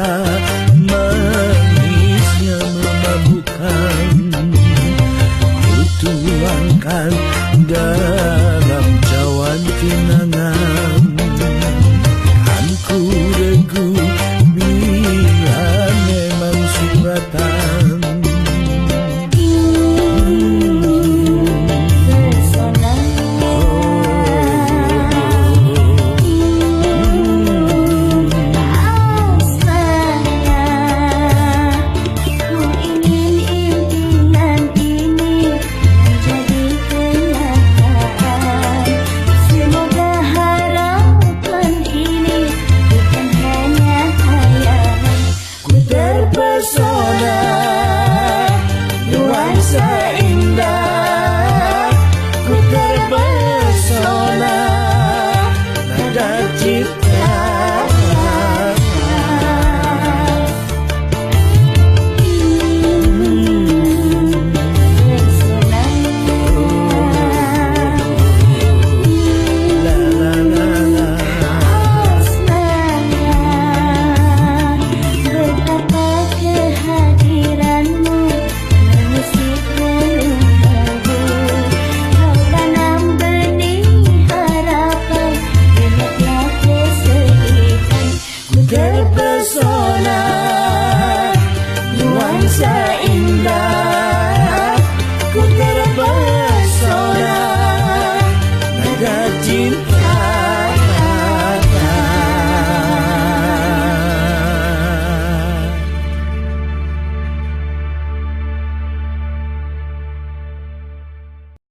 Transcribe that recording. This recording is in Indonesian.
cinta Manisnya memabukkan kutuangkan dalam cawan kenangan. terpesona Nuansa indah Ku terpesona. Nada cinta